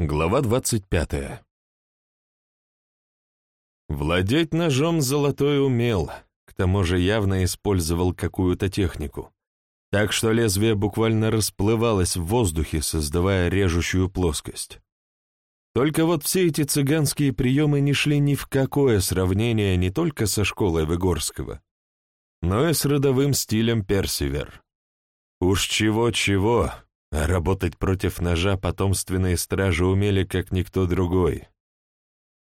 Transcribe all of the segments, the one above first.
Глава двадцать пятая. Владеть ножом золотой умел, к тому же явно использовал какую-то технику, так что лезвие буквально расплывалось в воздухе, создавая режущую плоскость. Только вот все эти цыганские приемы не шли ни в какое сравнение не только со школой Выгорского, но и с родовым стилем Персивер. Уж чего-чего, работать против ножа потомственные стражи умели, как никто другой.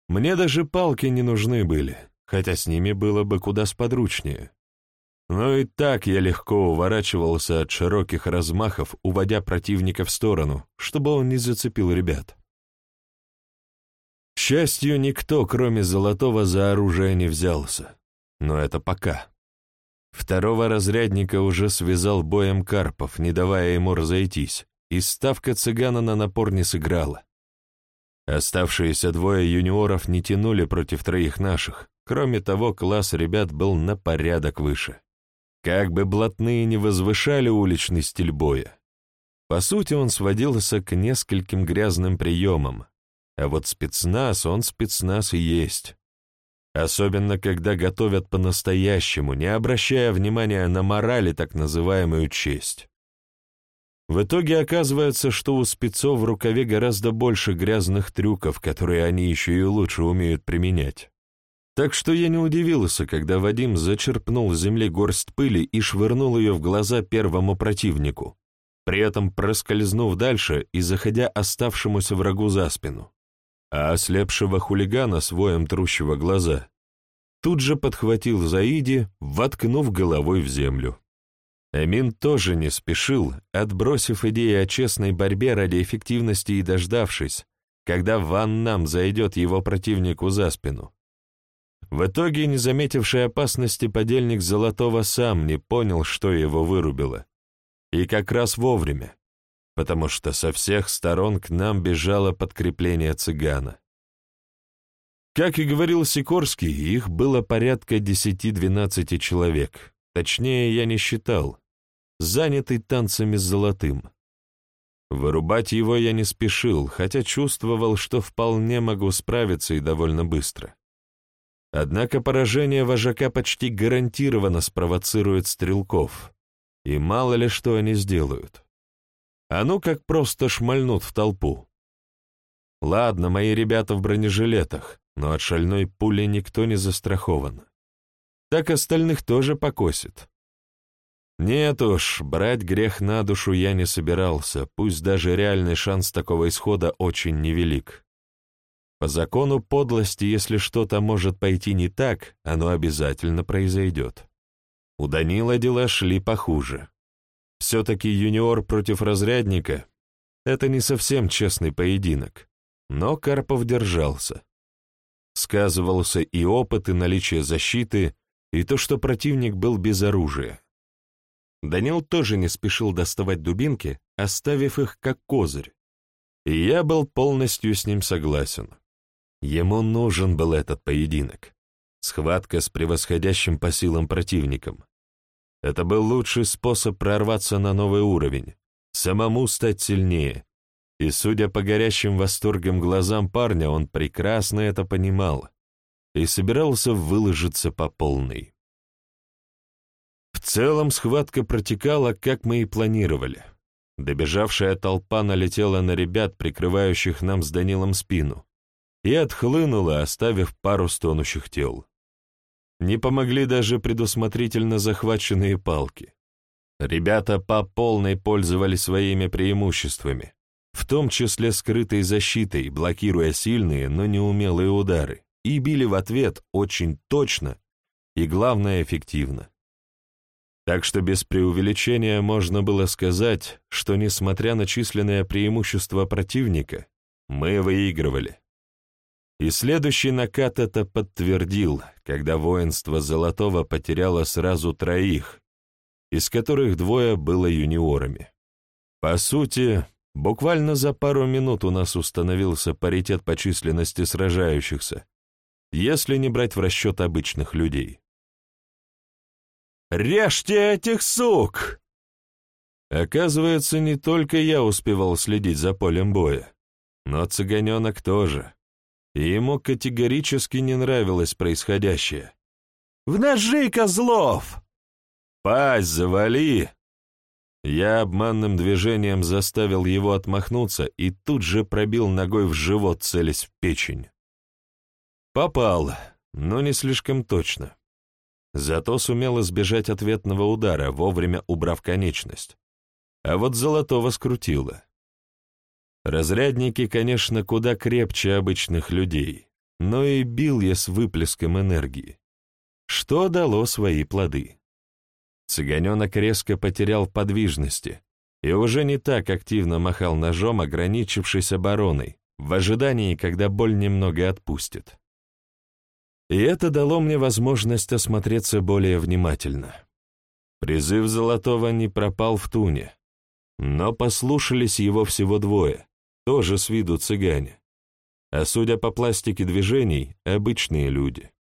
Мне даже палки не нужны были, хотя с ними было бы куда сподручнее. Но и так я легко уворачивался от широких размахов, уводя противника в сторону, чтобы он не зацепил ребят. К счастью, никто, кроме Золотого, за оружие не взялся. Но это пока. Второго разрядника уже связал боем Карпов, не давая ему разойтись, и ставка цыгана на напор не сыграла. Оставшиеся двое юниоров не тянули против троих наших, кроме того, класс ребят был на порядок выше. Как бы блатные не возвышали уличный стиль боя. По сути, он сводился к нескольким грязным приемам, а вот спецназ, он спецназ и есть. Особенно, когда готовят по-настоящему, не обращая внимания на мораль так называемую честь. В итоге оказывается, что у спецов в рукаве гораздо больше грязных трюков, которые они еще и лучше умеют применять. Так что я не удивился, когда Вадим зачерпнул с земли горсть пыли и швырнул ее в глаза первому противнику, при этом проскользнув дальше и заходя оставшемуся врагу за спину а ослепшего хулигана с воем трущего глаза тут же подхватил Заиди, воткнув головой в землю. Эмин тоже не спешил, отбросив идеи о честной борьбе ради эффективности и дождавшись, когда Ван Нам зайдет его противнику за спину. В итоге, не заметивший опасности, подельник Золотого сам не понял, что его вырубило. И как раз вовремя потому что со всех сторон к нам бежало подкрепление цыгана. Как и говорил Сикорский, их было порядка 10-12 человек, точнее я не считал, занятый танцами с золотым. Вырубать его я не спешил, хотя чувствовал, что вполне могу справиться и довольно быстро. Однако поражение вожака почти гарантированно спровоцирует стрелков, и мало ли что они сделают. А ну как просто шмальнут в толпу. Ладно, мои ребята в бронежилетах, но от шальной пули никто не застрахован. Так остальных тоже покосит. Нет уж, брать грех на душу я не собирался, пусть даже реальный шанс такого исхода очень невелик. По закону подлости, если что-то может пойти не так, оно обязательно произойдет. У Данила дела шли похуже. Все-таки юниор против разрядника — это не совсем честный поединок, но Карпов держался. Сказывался и опыт, и наличие защиты, и то, что противник был без оружия. Данил тоже не спешил доставать дубинки, оставив их как козырь, и я был полностью с ним согласен. Ему нужен был этот поединок. Схватка с превосходящим по силам противником. Это был лучший способ прорваться на новый уровень, самому стать сильнее. И, судя по горящим восторгом глазам парня, он прекрасно это понимал и собирался выложиться по полной. В целом схватка протекала, как мы и планировали. Добежавшая толпа налетела на ребят, прикрывающих нам с Данилом спину, и отхлынула, оставив пару стонущих тел. Не помогли даже предусмотрительно захваченные палки. Ребята по полной пользовались своими преимуществами, в том числе скрытой защитой, блокируя сильные, но неумелые удары, и били в ответ очень точно и, главное, эффективно. Так что без преувеличения можно было сказать, что, несмотря на численное преимущество противника, мы выигрывали. И следующий накат это подтвердил, когда воинство Золотого потеряло сразу троих, из которых двое было юниорами. По сути, буквально за пару минут у нас установился паритет по численности сражающихся, если не брать в расчет обычных людей. «Режьте этих сук!» Оказывается, не только я успевал следить за полем боя. но цыганенок тоже, и ему категорически не нравилось происходящее. «В ножи, Козлов!» «Пасть завали!» Я обманным движением заставил его отмахнуться и тут же пробил ногой в живот, целясь в печень. Попал, но не слишком точно. Зато сумел избежать ответного удара, вовремя убрав конечность. А вот золотого скрутило. Разрядники, конечно, куда крепче обычных людей, но и бил я с выплеском энергии, что дало свои плоды. Цыганенок резко потерял подвижности и уже не так активно махал ножом, ограничившись обороной, в ожидании, когда боль немного отпустит. И это дало мне возможность осмотреться более внимательно. Призыв Золотого не пропал в туне, но послушались его всего двое, тоже с виду цыгане. А судя по пластике движений, обычные люди.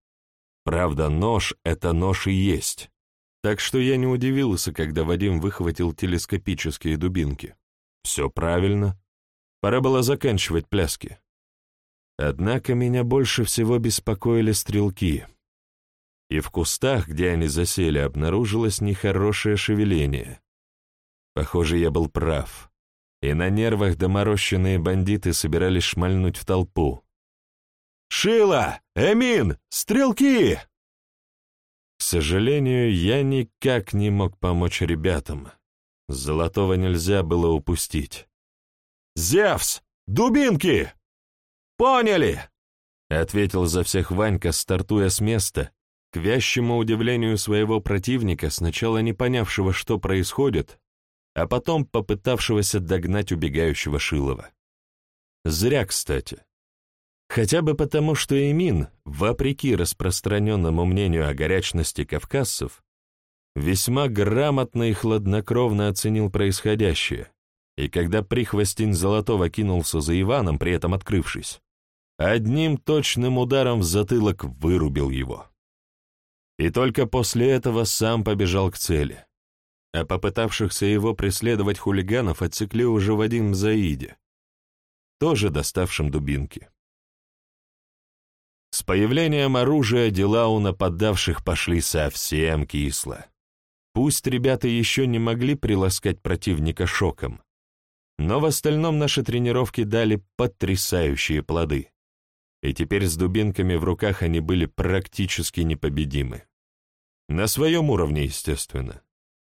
Правда, нож — это нож и есть. Так что я не удивился, когда Вадим выхватил телескопические дубинки. Все правильно. Пора было заканчивать пляски. Однако меня больше всего беспокоили стрелки. И в кустах, где они засели, обнаружилось нехорошее шевеление. Похоже, я был прав и на нервах доморощенные бандиты собирались шмальнуть в толпу. «Шила! Эмин! Стрелки!» К сожалению, я никак не мог помочь ребятам. Золотого нельзя было упустить. «Зевс! Дубинки!» «Поняли!» — ответил за всех Ванька, стартуя с места, к вящему удивлению своего противника, сначала не понявшего, что происходит, а потом попытавшегося догнать убегающего Шилова. Зря, кстати. Хотя бы потому, что Эмин, вопреки распространенному мнению о горячности кавказцев, весьма грамотно и хладнокровно оценил происходящее, и когда прихвостень Золотого кинулся за Иваном, при этом открывшись, одним точным ударом в затылок вырубил его. И только после этого сам побежал к цели а попытавшихся его преследовать хулиганов отсекли уже в один Заиде, тоже доставшим дубинки. С появлением оружия дела у нападавших пошли совсем кисло. Пусть ребята еще не могли приласкать противника шоком, но в остальном наши тренировки дали потрясающие плоды, и теперь с дубинками в руках они были практически непобедимы. На своем уровне, естественно.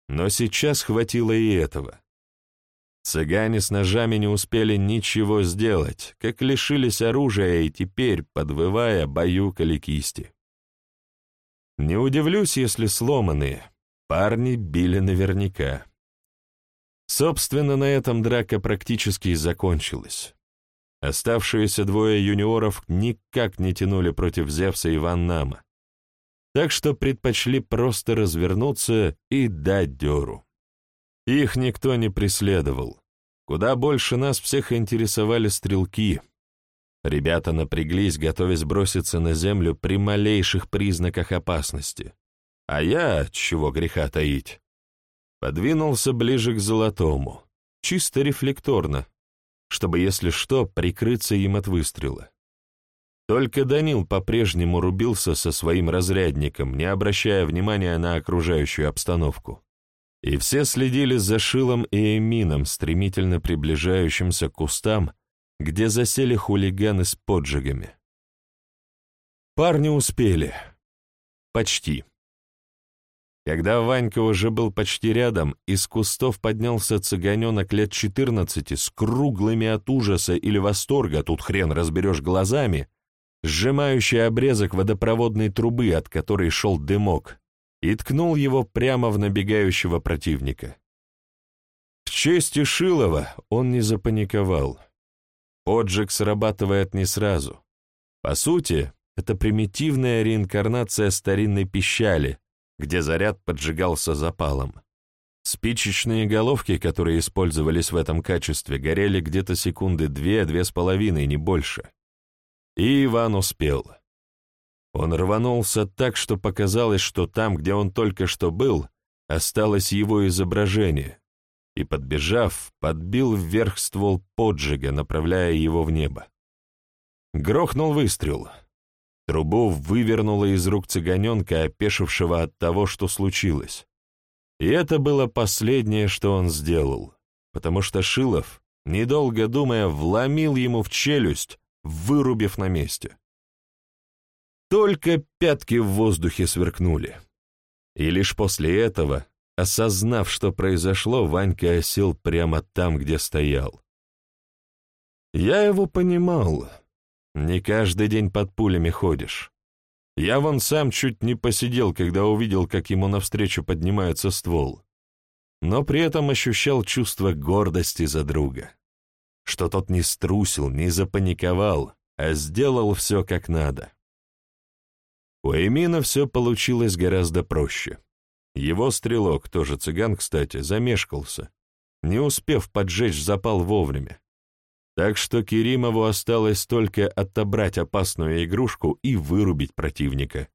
Но сейчас хватило и этого. Цыгане с ножами не успели ничего сделать, как лишились оружия и теперь, подвывая, баюкали кисти. Не удивлюсь, если сломанные. Парни били наверняка. Собственно, на этом драка практически и закончилась. Оставшиеся двое юниоров никак не тянули против Зевса и Ван так что предпочли просто развернуться и дать дёру. Их никто не преследовал. Куда больше нас всех интересовали стрелки. Ребята напряглись, готовясь броситься на землю при малейших признаках опасности. А я, чего греха таить, подвинулся ближе к золотому, чисто рефлекторно, чтобы, если что, прикрыться им от выстрела. Только Данил по-прежнему рубился со своим разрядником, не обращая внимания на окружающую обстановку. И все следили за Шилом и Эмином, стремительно приближающимся к кустам, где засели хулиганы с поджигами. Парни успели. Почти. Когда Ванька уже был почти рядом, из кустов поднялся цыганенок лет четырнадцати с круглыми от ужаса или восторга, тут хрен разберешь глазами, сжимающий обрезок водопроводной трубы, от которой шел дымок, и ткнул его прямо в набегающего противника. К чести Шилова он не запаниковал. Поджиг срабатывает не сразу. По сути, это примитивная реинкарнация старинной пищали, где заряд поджигался запалом. Спичечные головки, которые использовались в этом качестве, горели где-то секунды две-две с половиной, не больше. И Иван успел. Он рванулся так, что показалось, что там, где он только что был, осталось его изображение, и, подбежав, подбил вверх ствол поджига, направляя его в небо. Грохнул выстрел. Трубу вывернуло из рук цыганенка, опешившего от того, что случилось. И это было последнее, что он сделал, потому что Шилов, недолго думая, вломил ему в челюсть, вырубив на месте. Только пятки в воздухе сверкнули. И лишь после этого, осознав, что произошло, Ванька осел прямо там, где стоял. Я его понимал. Не каждый день под пулями ходишь. Я вон сам чуть не посидел, когда увидел, как ему навстречу поднимается ствол. Но при этом ощущал чувство гордости за друга. Что тот не струсил, не запаниковал, а сделал все как надо. У Эмина все получилось гораздо проще. Его стрелок, тоже цыган, кстати, замешкался, не успев поджечь запал вовремя. Так что Керимову осталось только отобрать опасную игрушку и вырубить противника.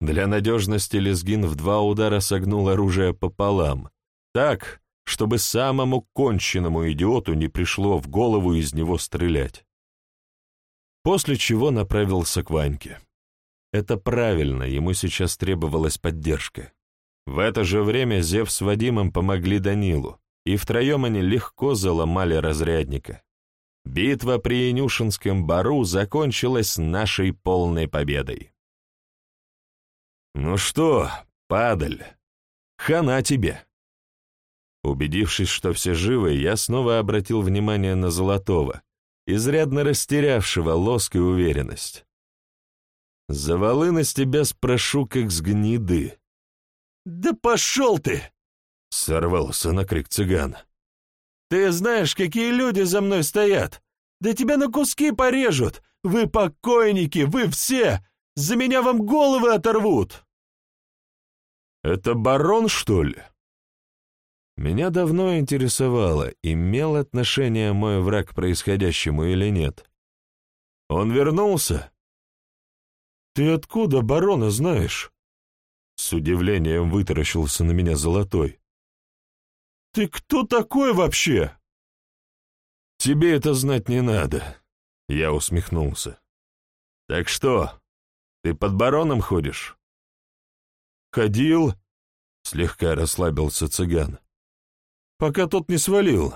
Для надежности Лезгин в два удара согнул оружие пополам, так, чтобы самому конченному идиоту не пришло в голову из него стрелять. После чего направился к Ваньке. Это правильно, ему сейчас требовалась поддержка. В это же время Зев с Вадимом помогли Данилу, и втроем они легко заломали разрядника. Битва при Инюшинском бару закончилась нашей полной победой. «Ну что, падаль, хана тебе!» Убедившись, что все живы, я снова обратил внимание на Золотого, изрядно растерявшего лоск и уверенность. «За волынность тебя спрошу, как с гниды». «Да пошел ты!» — сорвался на крик цыган. Ты знаешь, какие люди за мной стоят? Да тебя на куски порежут! Вы покойники, вы все! За меня вам головы оторвут!» «Это барон, что ли?» Меня давно интересовало, имел отношение мой враг к происходящему или нет. «Он вернулся?» «Ты откуда барона знаешь?» С удивлением вытаращился на меня Золотой. «Ты кто такой вообще?» «Тебе это знать не надо», — я усмехнулся. «Так что, ты под бароном ходишь?» «Ходил», — слегка расслабился цыган. «Пока тот не свалил.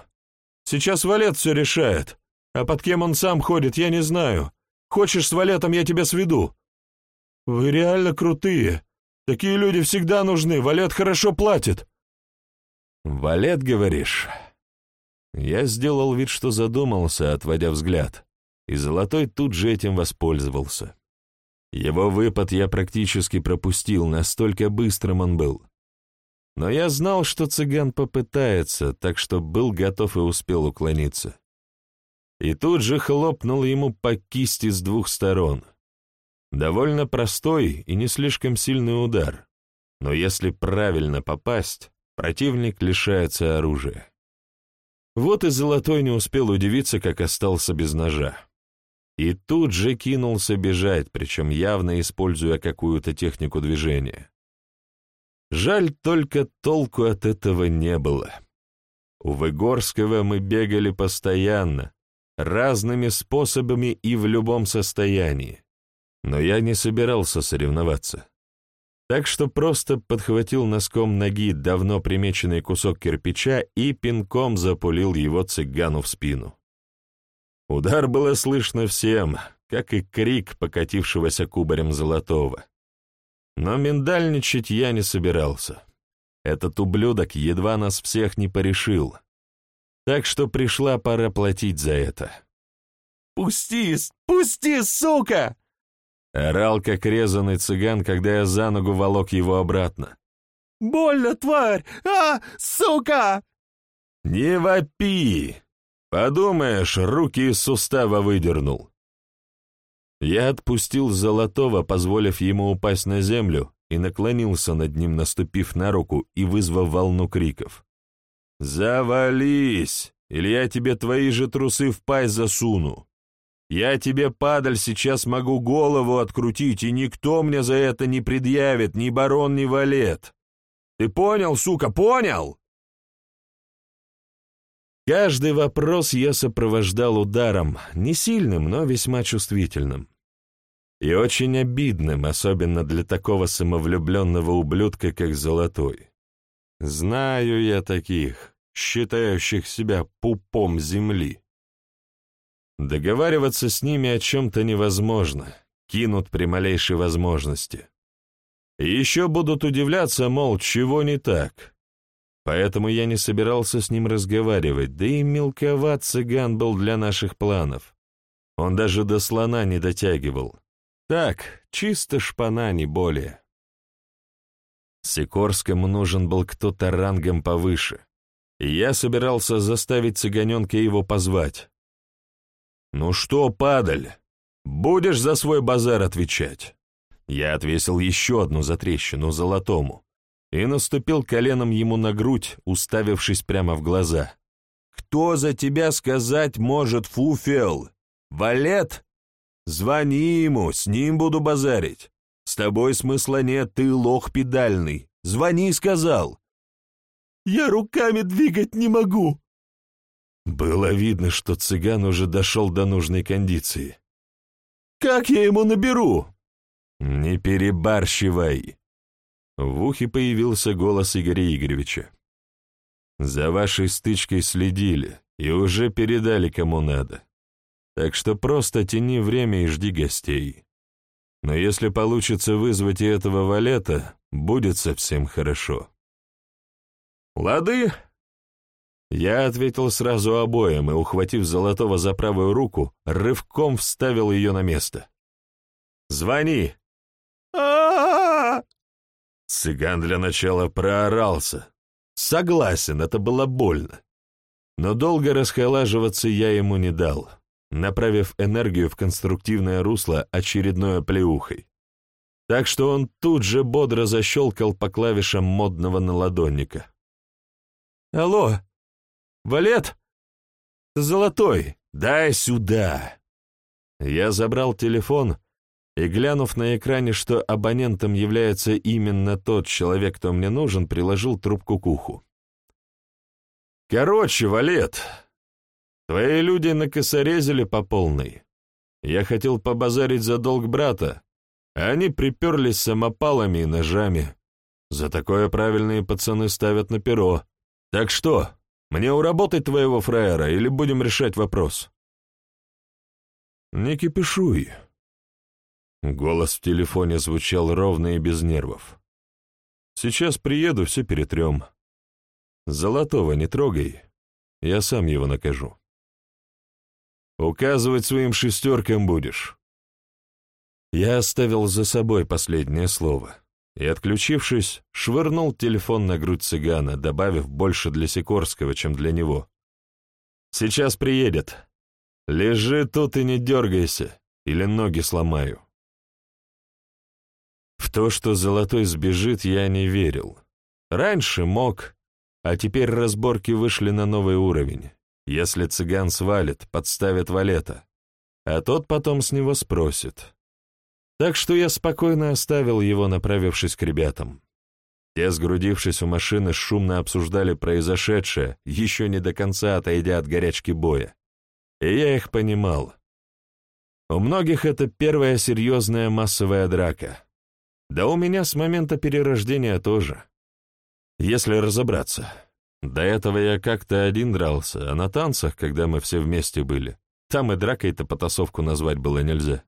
Сейчас Валет все решает, а под кем он сам ходит, я не знаю. Хочешь с Валетом, я тебя сведу». «Вы реально крутые. Такие люди всегда нужны, Валет хорошо платит». «Валет, говоришь?» Я сделал вид, что задумался, отводя взгляд, и Золотой тут же этим воспользовался. Его выпад я практически пропустил, настолько быстрым он был. Но я знал, что цыган попытается, так что был готов и успел уклониться. И тут же хлопнул ему по кисти с двух сторон. Довольно простой и не слишком сильный удар, но если правильно попасть, Противник лишается оружия. Вот и Золотой не успел удивиться, как остался без ножа. И тут же кинулся бежать, причем явно используя какую-то технику движения. Жаль, только толку от этого не было. У Выгорского мы бегали постоянно, разными способами и в любом состоянии. Но я не собирался соревноваться так что просто подхватил носком ноги давно примеченный кусок кирпича и пинком запулил его цыгану в спину. Удар было слышно всем, как и крик покатившегося кубарем золотого. Но миндальничать я не собирался. Этот ублюдок едва нас всех не порешил. Так что пришла пора платить за это. «Пусти! Пусти, сука!» Орал, как резанный цыган, когда я за ногу волок его обратно. «Больно, тварь! А, сука!» «Не вопи! Подумаешь, руки из сустава выдернул». Я отпустил Золотого, позволив ему упасть на землю, и наклонился над ним, наступив на руку и вызвав волну криков. «Завались, или я тебе твои же трусы в пасть засуну!» Я тебе, падаль, сейчас могу голову открутить, и никто мне за это не предъявит, ни барон, ни валет. Ты понял, сука, понял?» Каждый вопрос я сопровождал ударом, не сильным, но весьма чувствительным. И очень обидным, особенно для такого самовлюбленного ублюдка, как Золотой. Знаю я таких, считающих себя пупом земли. Договариваться с ними о чем-то невозможно, кинут при малейшей возможности. И еще будут удивляться, мол, чего не так. Поэтому я не собирался с ним разговаривать, да и мелковат цыган был для наших планов. Он даже до слона не дотягивал. Так, чисто шпана, не более. Сикорскому нужен был кто-то рангом повыше, и я собирался заставить цыганенка его позвать. «Ну что, падаль, будешь за свой базар отвечать?» Я отвесил еще одну затрещину золотому и наступил коленом ему на грудь, уставившись прямо в глаза. «Кто за тебя сказать может, Фуфел? Валет? Звони ему, с ним буду базарить. С тобой смысла нет, ты лох педальный. Звони, сказал». «Я руками двигать не могу», было видно, что цыган уже дошел до нужной кондиции. «Как я ему наберу?» «Не перебарщивай!» В ухе появился голос Игоря Игоревича. «За вашей стычкой следили и уже передали кому надо. Так что просто тяни время и жди гостей. Но если получится вызвать и этого валета, будет совсем хорошо». «Лады!» Я ответил сразу обоим и, ухватив Золотого за правую руку, рывком вставил ее на место. «Звони!» Цыган для начала проорался. Согласен, это было больно. Но долго расхолаживаться я ему не дал, направив энергию в конструктивное русло очередной оплеухой. Так что он тут же бодро защелкал по клавишам модного наладонника. «Алло!» «Валет! Золотой! Дай сюда!» Я забрал телефон и, глянув на экране, что абонентом является именно тот человек, кто мне нужен, приложил трубку к уху. «Короче, Валет, твои люди накосорезили по полной. Я хотел побазарить за долг брата, а они приперлись самопалами и ножами. За такое правильные пацаны ставят на перо. Так что, мне уработать твоего фраера или будем решать вопрос?» «Не кипишуй». Голос в телефоне звучал ровно и без нервов. «Сейчас приеду, все перетрем. Золотого не трогай, я сам его накажу. Указывать своим шестеркам будешь». Я оставил за собой последнее слово и, отключившись, швырнул телефон на грудь цыгана, добавив больше для Сикорского, чем для него. «Сейчас приедет. Лежи тут и не дергайся, или ноги сломаю». В то, что Золотой сбежит, я не верил. Раньше мог, а теперь разборки вышли на новый уровень. Если цыган свалит, подставит валета, а тот потом с него спросит. Так что я спокойно оставил его, направившись к ребятам. Те, сгрудившись у машины, шумно обсуждали произошедшее, еще не до конца отойдя от горячки боя. И я их понимал. У многих это первая серьезная массовая драка. Да у меня с момента перерождения тоже. Если разобраться. До этого я как-то один дрался, а на танцах, когда мы все вместе были, там и дракой-то потасовку назвать было нельзя.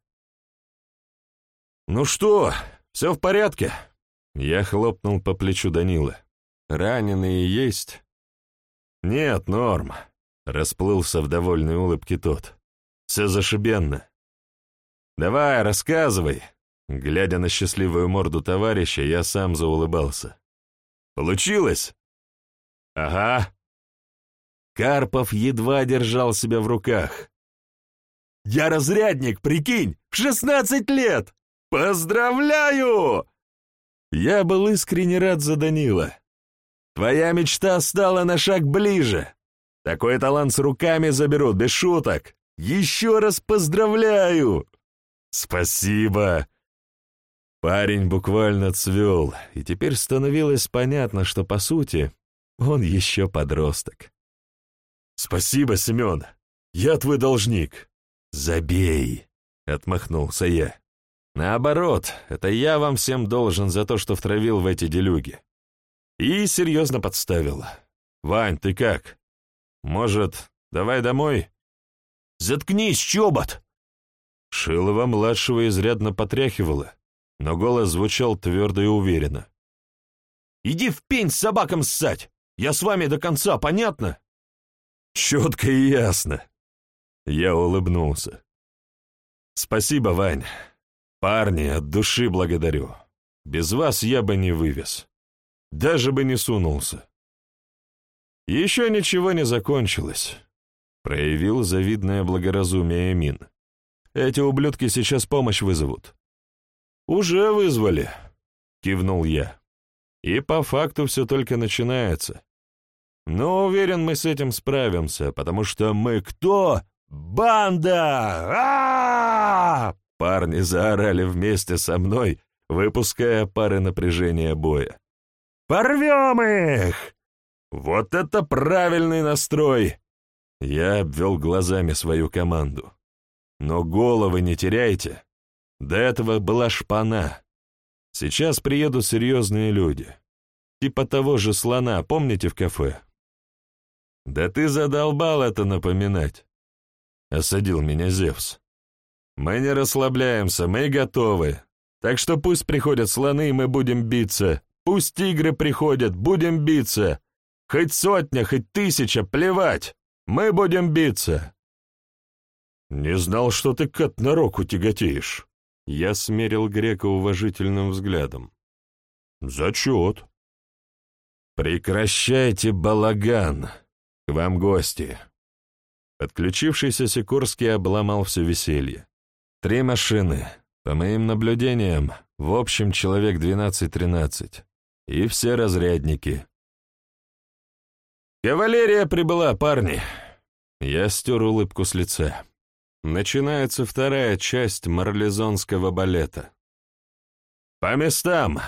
«Ну что, все в порядке?» Я хлопнул по плечу Данила. «Раненые есть?» «Нет, норм», — расплылся в довольной улыбке тот. «Все зашибенно». «Давай, рассказывай». Глядя на счастливую морду товарища, я сам заулыбался. «Получилось?» «Ага». Карпов едва держал себя в руках. «Я разрядник, прикинь, в шестнадцать лет!» «Поздравляю!» Я был искренне рад за Данила. «Твоя мечта стала на шаг ближе. Такой талант с руками заберут, без шуток. Еще раз поздравляю!» «Спасибо!» Парень буквально цвел, и теперь становилось понятно, что, по сути, он еще подросток. «Спасибо, Семен. Я твой должник». «Забей», — отмахнулся я. «Наоборот, это я вам всем должен за то, что втравил в эти делюги». И серьезно подставил. «Вань, ты как? Может, давай домой?» «Заткнись, чобот!» Шилова-младшего изрядно потряхивало, но голос звучал твердо и уверенно. «Иди в пень с собакам ссать! Я с вами до конца, понятно?» «Четко и ясно!» Я улыбнулся. «Спасибо, Вань. Парни, от души благодарю. Без вас я бы не вывез. Даже бы не сунулся. Еще ничего не закончилось. Проявил завидное благоразумие Мин. Эти ублюдки сейчас помощь вызовут. Уже вызвали, кивнул я. И по факту все только начинается. Но уверен, мы с этим справимся, потому что мы кто? Банда! а Парни заорали вместе со мной, выпуская пары напряжения боя. «Порвем их!» «Вот это правильный настрой!» Я обвел глазами свою команду. «Но головы не теряйте. До этого была шпана. Сейчас приедут серьезные люди. Типа того же слона, помните в кафе?» «Да ты задолбал это напоминать!» — осадил меня Зевс. «Мы не расслабляемся, мы готовы. Так что пусть приходят слоны, и мы будем биться. Пусть тигры приходят, будем биться. Хоть сотня, хоть тысяча, плевать. Мы будем биться. Не знал, что ты кот на руку тяготеешь. Я смерил грека уважительным взглядом. Зачет. Прекращайте балаган. К вам гости. Подключившийся Сикорский обломал все веселье. Три машины. По моим наблюдениям, в общем, человек 12-13 и все разрядники. «Кавалерия прибыла, парни!» Я стер улыбку с лица. Начинается вторая часть марлезонского балета. «По местам!»